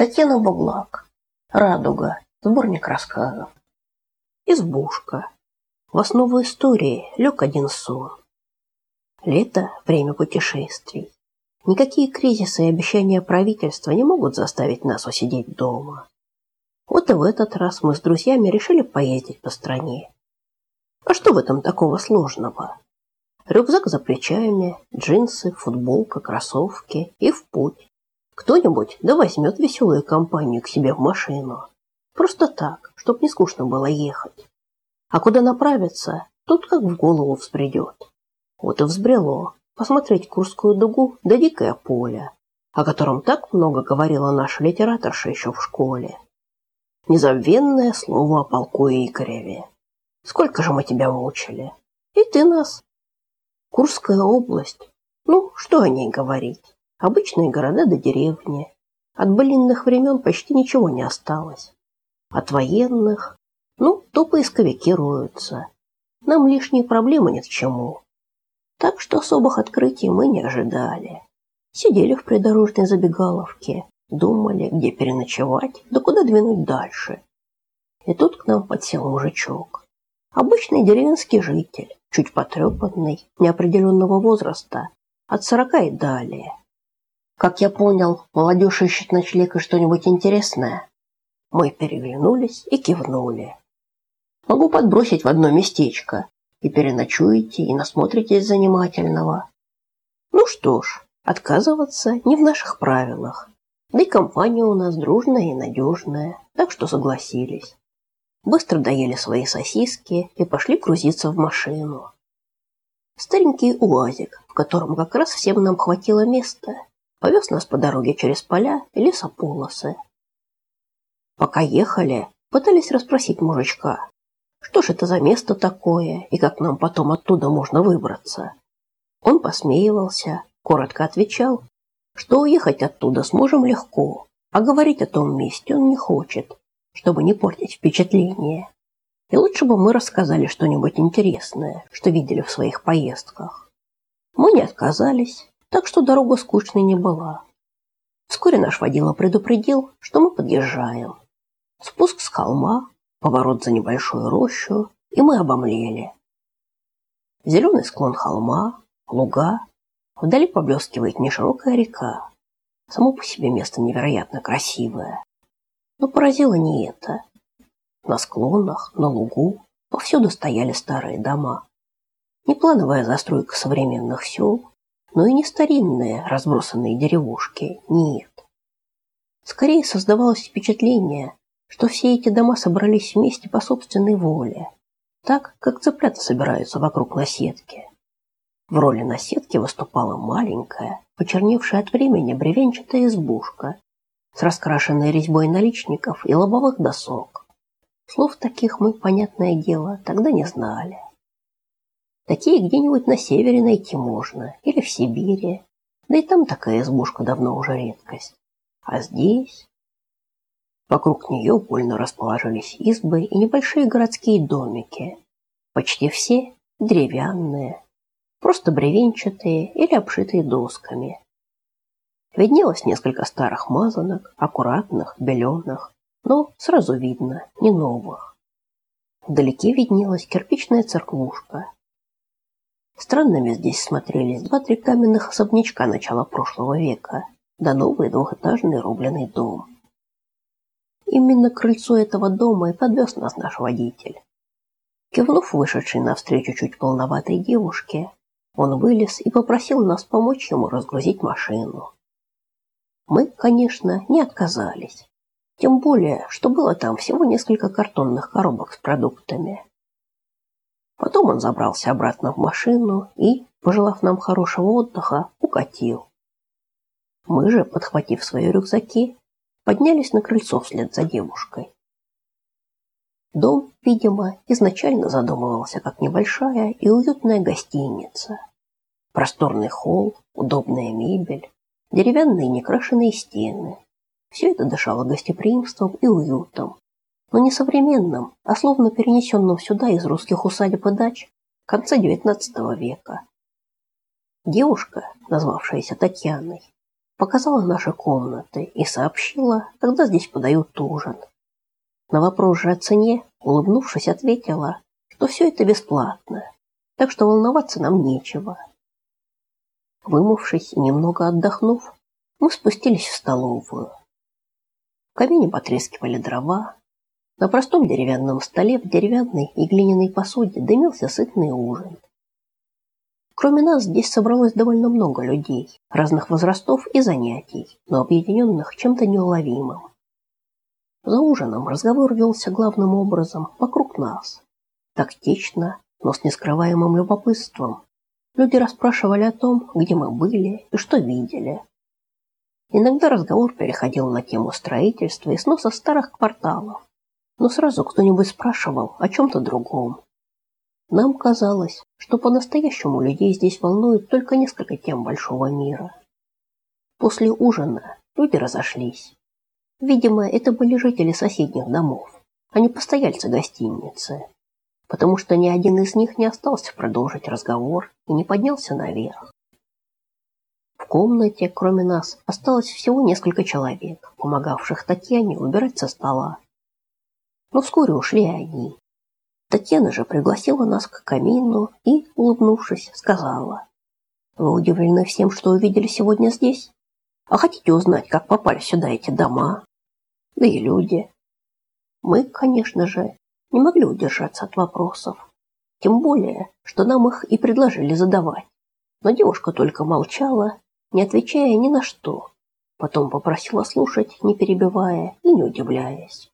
Татьяна Буглак. Радуга. Сборник рассказов. Избушка. В основу истории лег один сон. Лето – время путешествий. Никакие кризисы и обещания правительства не могут заставить нас усидеть дома. Вот и в этот раз мы с друзьями решили поездить по стране. А что в этом такого сложного? Рюкзак за плечами, джинсы, футболка, кроссовки и в путь. Кто-нибудь да возьмет веселую компанию к себе в машину. Просто так, чтоб не скучно было ехать. А куда направиться, тут как в голову взбредет. Вот и взбрело посмотреть Курскую дугу да дикое поле, о котором так много говорила наша литераторша еще в школе. Незабвенное слово о полку Игореве. Сколько же мы тебя мучили. И ты нас. Курская область. Ну, что о ней говорить? Обычные города до да деревни. От былинных времен почти ничего не осталось. От военных, ну, то поисковики роются. Нам лишние проблемы ни к чему. Так что особых открытий мы не ожидали. Сидели в придорожной забегаловке, думали, где переночевать, да куда двинуть дальше. И тут к нам подсел мужичок. Обычный деревенский житель, чуть потрепанный, неопределенного возраста, от сорока и далее. Как я понял, молодежь ищет ночлег и что-нибудь интересное. Мы переглянулись и кивнули. Могу подбросить в одно местечко. И переночуете, и насмотритесь занимательного. Ну что ж, отказываться не в наших правилах. Да и компания у нас дружная и надежная, так что согласились. Быстро доели свои сосиски и пошли грузиться в машину. Старенький УАЗик, в котором как раз всем нам хватило места – Повез нас по дороге через поля и лесополосы. Пока ехали, пытались расспросить мужичка, что ж это за место такое и как нам потом оттуда можно выбраться. Он посмеивался, коротко отвечал, что уехать оттуда сможем легко, а говорить о том месте он не хочет, чтобы не портить впечатление. И лучше бы мы рассказали что-нибудь интересное, что видели в своих поездках. Мы не отказались, так что дорога скучной не была. Вскоре наш водила предупредил, что мы подъезжаем. Спуск с холма, поворот за небольшую рощу, и мы обомлели. Зеленый склон холма, луга, вдали поблескивает неширокая река. Само по себе место невероятно красивое. Но поразило не это. На склонах, на лугу повсюду стояли старые дома. Не плановая застройка современных сел, но и не старинные разбросанные деревушки, нет. Скорее создавалось впечатление, что все эти дома собрались вместе по собственной воле, так, как цыплята собираются вокруг наседки. В роли наседки выступала маленькая, почерневшая от времени бревенчатая избушка с раскрашенной резьбой наличников и лобовых досок. Слов таких мы, понятное дело, тогда не знали. Такие где-нибудь на севере найти можно, или в Сибири. Да и там такая избушка давно уже редкость. А здесь... Вокруг нее вольно расположились избы и небольшие городские домики. Почти все деревянные, просто бревенчатые или обшитые досками. Виднелось несколько старых мазанок, аккуратных, беленых, но сразу видно, не новых. Вдалеке виднелась кирпичная церквушка, Странными здесь смотрелись два-три каменных особнячка начала прошлого века, да новый двухэтажный рубленый дом. Именно к крыльцу этого дома и подвез нас наш водитель. Кивнув вышедшей навстречу чуть полноватой девушке, он вылез и попросил нас помочь ему разгрузить машину. Мы, конечно, не отказались. Тем более, что было там всего несколько картонных коробок с продуктами. Потом он забрался обратно в машину и, пожелав нам хорошего отдыха, укатил. Мы же, подхватив свои рюкзаки, поднялись на крыльцо вслед за девушкой. Дом, видимо, изначально задумывался как небольшая и уютная гостиница. Просторный холл, удобная мебель, деревянные некрашенные стены. Все это дышало гостеприимством и уютом, но не современным, а словно перенесенным сюда из русских усадеб и дач конца XIX века. Девушка, назвавшаяся Татьяной, показала наши комнаты и сообщила, когда здесь подают ужин. На вопрос же о цене, улыбнувшись, ответила, что все это бесплатно, так что волноваться нам нечего. Вымывшись и немного отдохнув, мы спустились в столовую. В камине потрескивали дрова. На простом деревянном столе в деревянной и глиняной посуде дымился сытный ужин. Кроме нас здесь собралось довольно много людей, разных возрастов и занятий, но объединенных чем-то неуловимым. За ужином разговор велся главным образом вокруг нас. Тактично, но с нескрываемым любопытством. Люди расспрашивали о том, где мы были и что видели. Иногда разговор переходил на тему строительства и сноса старых кварталов, но сразу кто-нибудь спрашивал о чем-то другом. Нам казалось, что по-настоящему людей здесь волнует только несколько тем большого мира. После ужина люди разошлись. Видимо, это были жители соседних домов, а не постояльцы гостиницы, потому что ни один из них не остался продолжить разговор и не поднялся наверх. В комнате, кроме нас, осталось всего несколько человек, помогавших Татьяне убирать со стола. Но вскоре ушли они. Татьяна же пригласила нас к камину и, улыбнувшись, сказала: "Вы удивлены всем, что увидели сегодня здесь? А хотите узнать, как попали сюда эти дома?" да и люди. Мы, конечно же, не могли удержаться от вопросов. Тем более, что нам их и предложили задавать. Но девушка только молчала, не отвечая ни на что. Потом попросила слушать, не перебивая и не удивляясь.